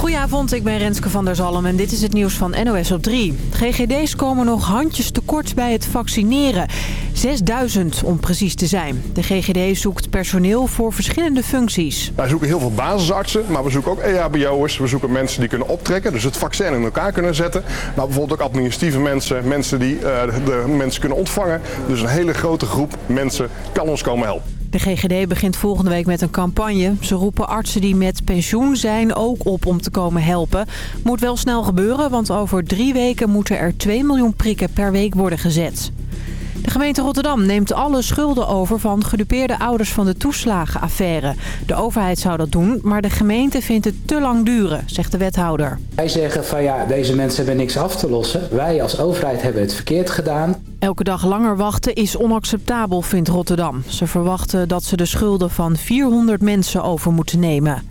Goedenavond, ik ben Renske van der Zalm en dit is het nieuws van NOS op 3. GGD's komen nog handjes tekort bij het vaccineren. 6000 om precies te zijn. De GGD zoekt personeel voor verschillende functies. Wij zoeken heel veel basisartsen, maar we zoeken ook EHBO'ers. We zoeken mensen die kunnen optrekken, dus het vaccin in elkaar kunnen zetten. Maar bijvoorbeeld ook administratieve mensen, mensen die uh, de mensen kunnen ontvangen. Dus een hele grote groep mensen kan ons komen helpen. De GGD begint volgende week met een campagne. Ze roepen artsen die met pensioen zijn ook op om te komen helpen. Moet wel snel gebeuren, want over drie weken moeten er 2 miljoen prikken per week worden gezet. De gemeente Rotterdam neemt alle schulden over van gedupeerde ouders van de toeslagenaffaire. De overheid zou dat doen, maar de gemeente vindt het te lang duren, zegt de wethouder. Wij zeggen van ja, deze mensen hebben niks af te lossen. Wij als overheid hebben het verkeerd gedaan. Elke dag langer wachten is onacceptabel, vindt Rotterdam. Ze verwachten dat ze de schulden van 400 mensen over moeten nemen.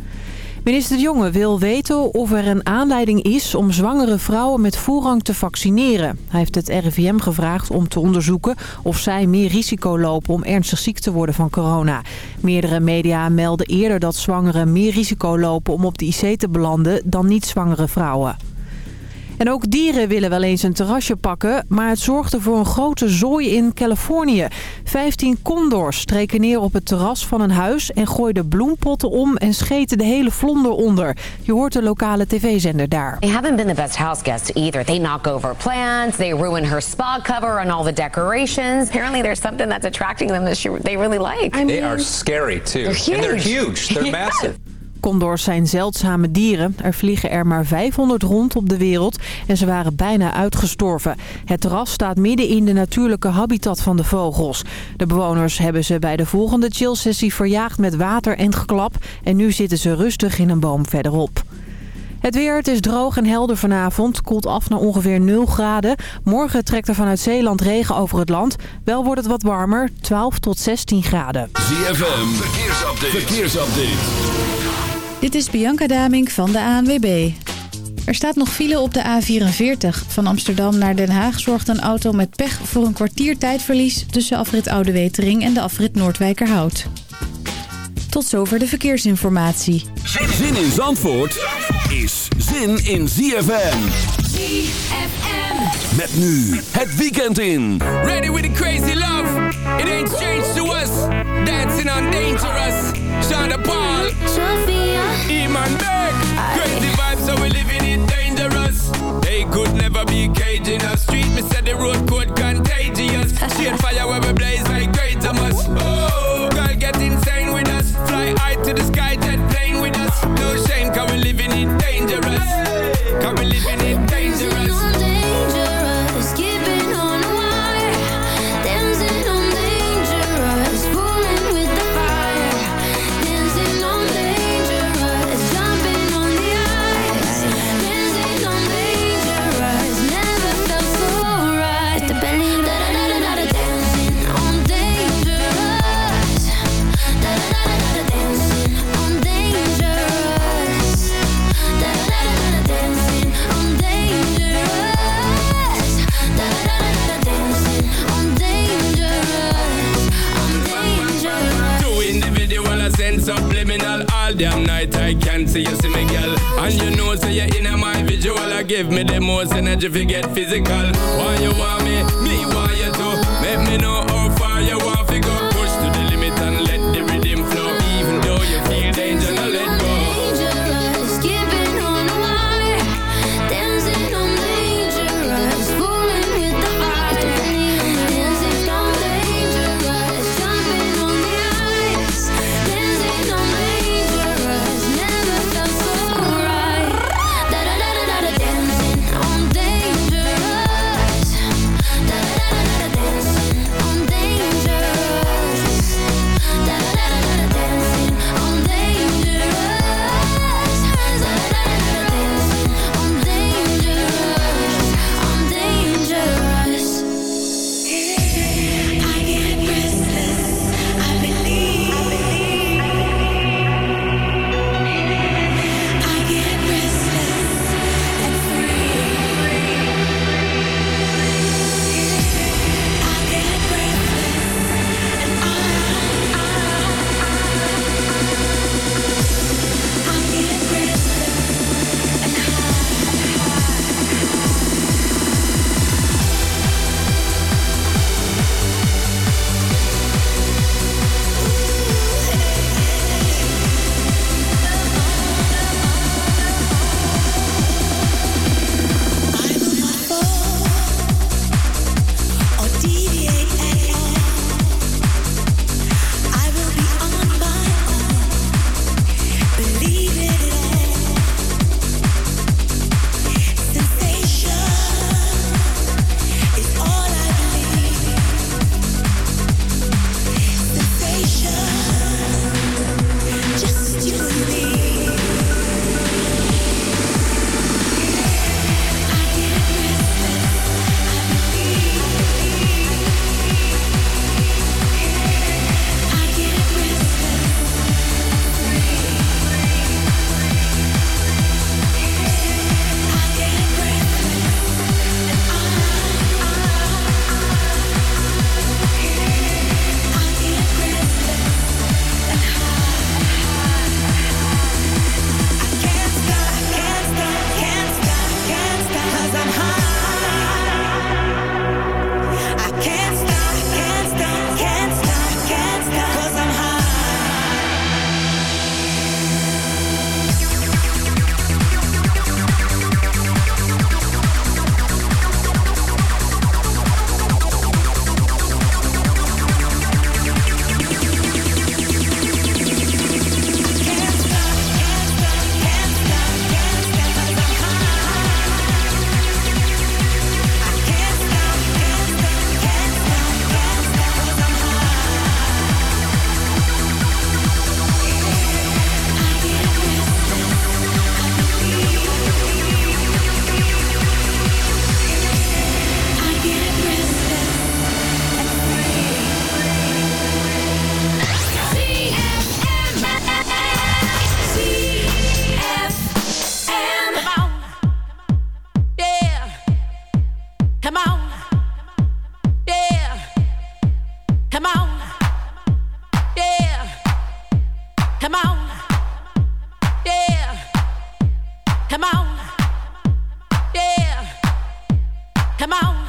Minister Jonge wil weten of er een aanleiding is om zwangere vrouwen met voorrang te vaccineren. Hij heeft het RIVM gevraagd om te onderzoeken of zij meer risico lopen om ernstig ziek te worden van corona. Meerdere media melden eerder dat zwangeren meer risico lopen om op de IC te belanden dan niet-zwangere vrouwen. En ook dieren willen wel eens een terrasje pakken, maar het zorgde voor een grote zooi in Californië. 15 condors streken neer op het terras van een huis en gooiden bloempotten om en scheten de hele vlonder onder. Je hoort de lokale tv-zender daar. They haven't been the best house guests either. They knock over plants, they ruin her spa cover and all the decorations. Apparently there's something that's attracting them that she, they really like. I mean, they are scary too. They're huge. And they're huge. They're massive. Condors zijn zeldzame dieren. Er vliegen er maar 500 rond op de wereld en ze waren bijna uitgestorven. Het terras staat midden in de natuurlijke habitat van de vogels. De bewoners hebben ze bij de volgende chillsessie verjaagd met water en geklap. En nu zitten ze rustig in een boom verderop. Het weer, het is droog en helder vanavond. Koelt af naar ongeveer 0 graden. Morgen trekt er vanuit Zeeland regen over het land. Wel wordt het wat warmer, 12 tot 16 graden. ZFM, verkeersupdate. verkeersupdate. Dit is Bianca Damink van de ANWB. Er staat nog file op de A44. Van Amsterdam naar Den Haag zorgt een auto met pech voor een kwartier tijdverlies... tussen afrit Oude Wetering en de afrit Noordwijkerhout. Tot zover de verkeersinformatie. Zin in Zandvoort is zin in ZFM. ZFM. Met nu het weekend in. Ready with the crazy love. It ain't strange to us. Dancing on dangerous. Paul. Iman Beck. Crazy vibes, so we living it dangerous. They could never be caging us. Street, me said the road code contagious. Straight fire where we blaze like great us. Oh, girl, get insane with us. Fly high to the sky, jet plane with us. No shame, cause we living it dangerous. Cause we living All damn night I can't see you see me, girl. And you know, say you're in my visual. I give me the most energy if you get physical. Why you want me? Me want you to. Let me know how far you want to go. out.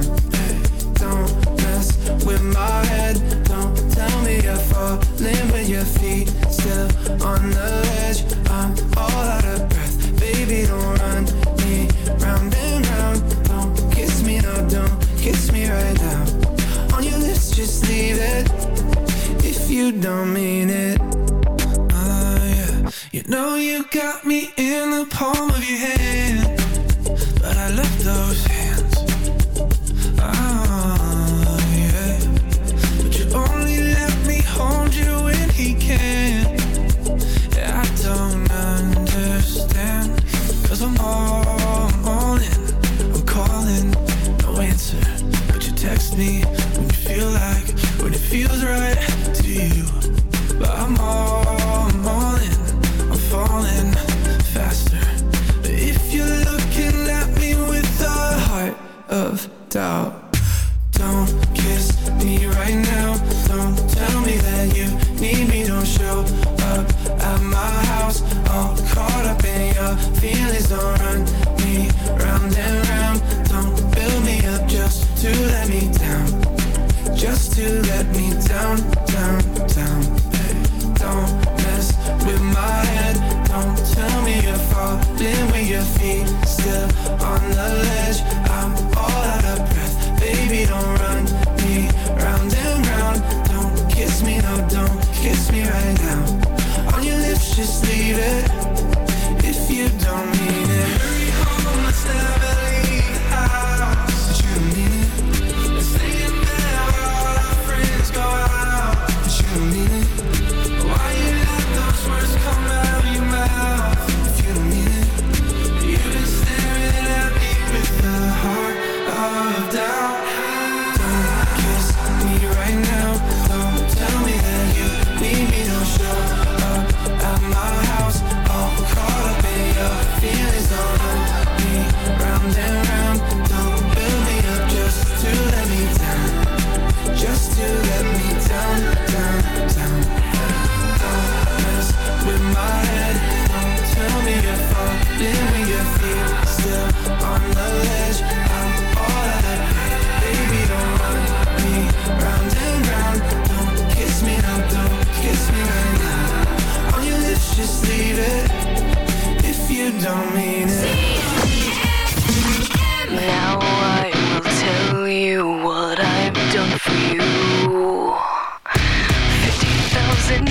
With my head. Don't tell me you're falling with your feet still on the ledge. I'm all out of breath. Baby, don't run me round and round. Don't kiss me, no, don't kiss me right now. On your lips, just leave it if you don't mean it. Ah, yeah. You know you got me in the palm of your hand, out.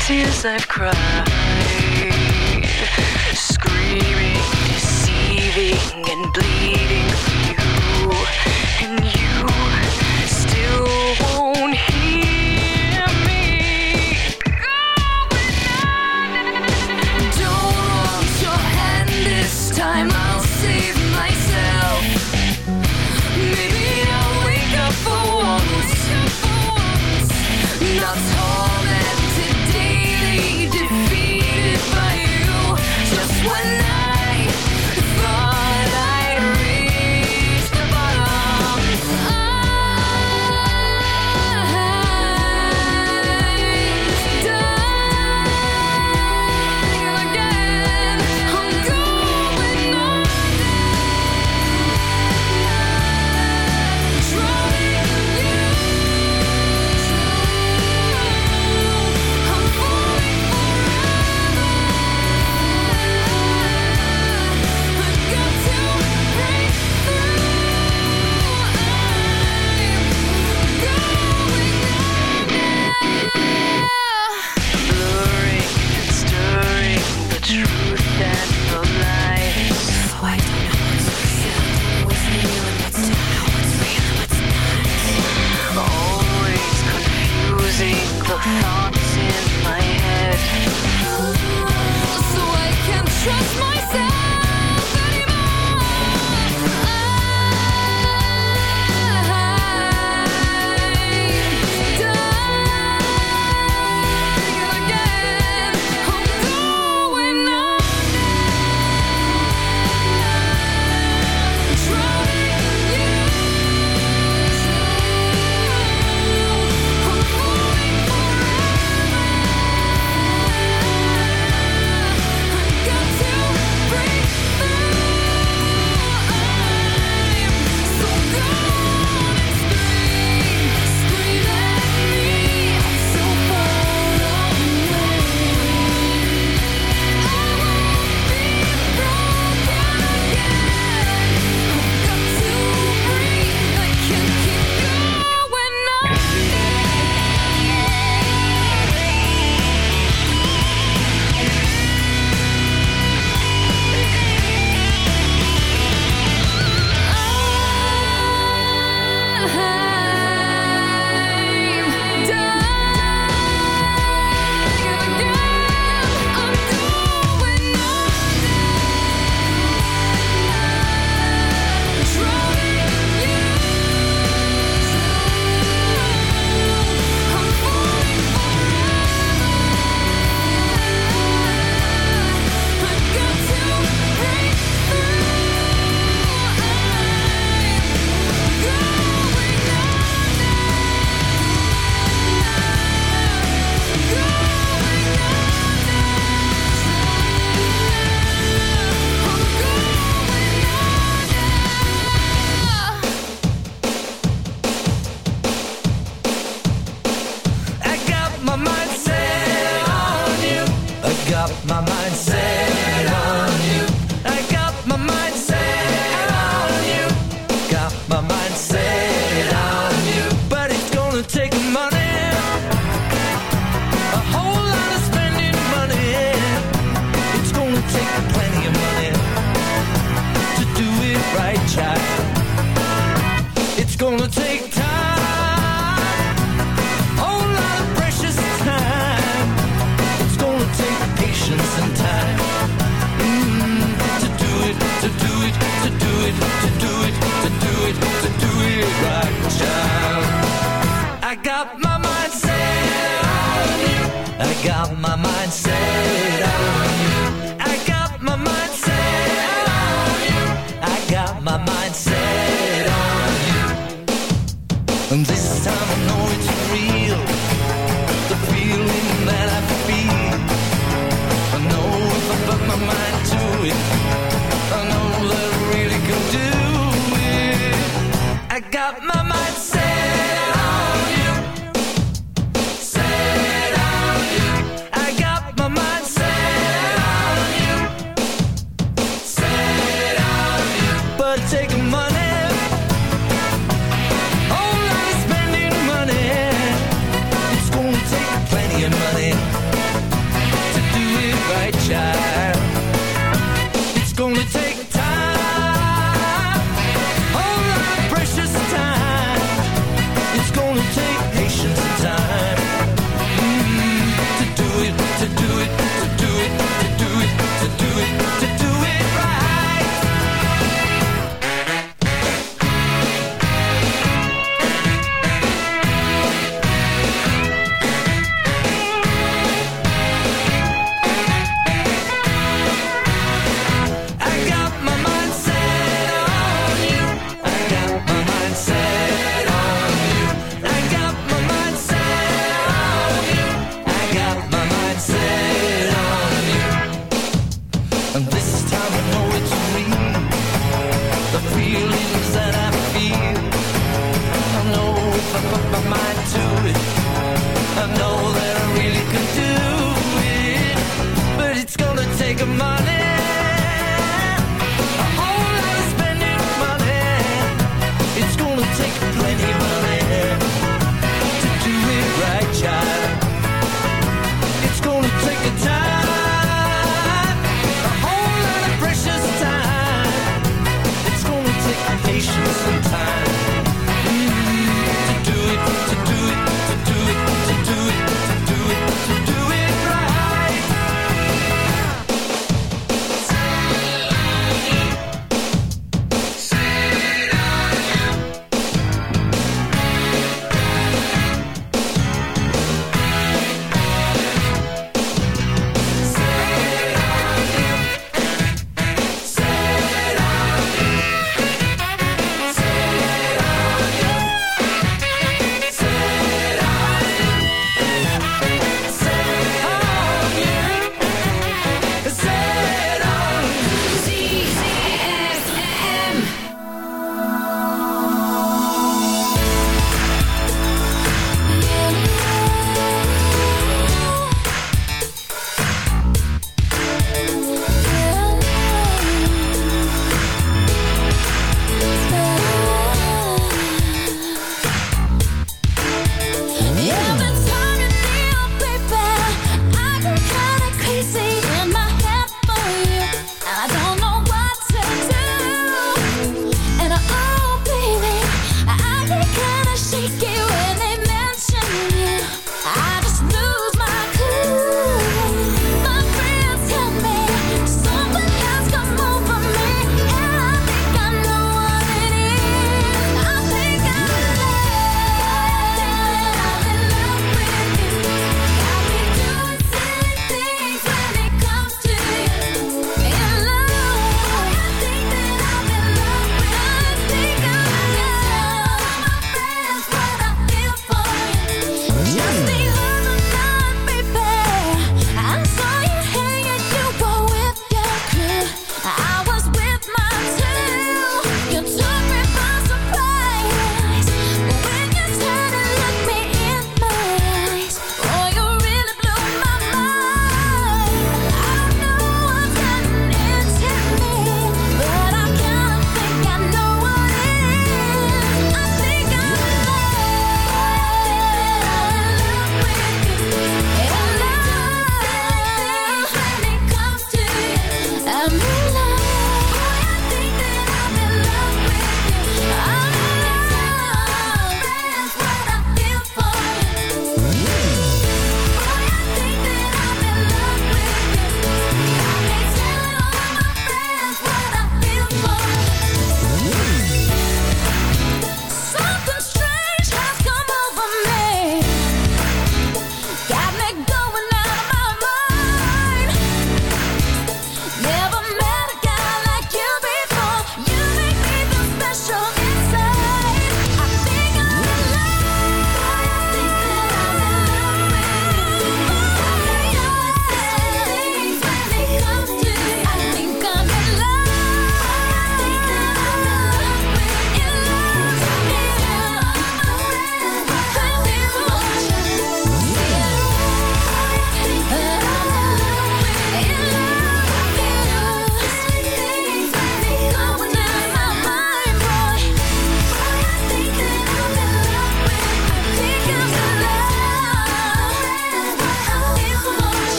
Tears I've cried, screaming, deceiving, and bleeding for you, and you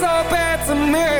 so bad to me.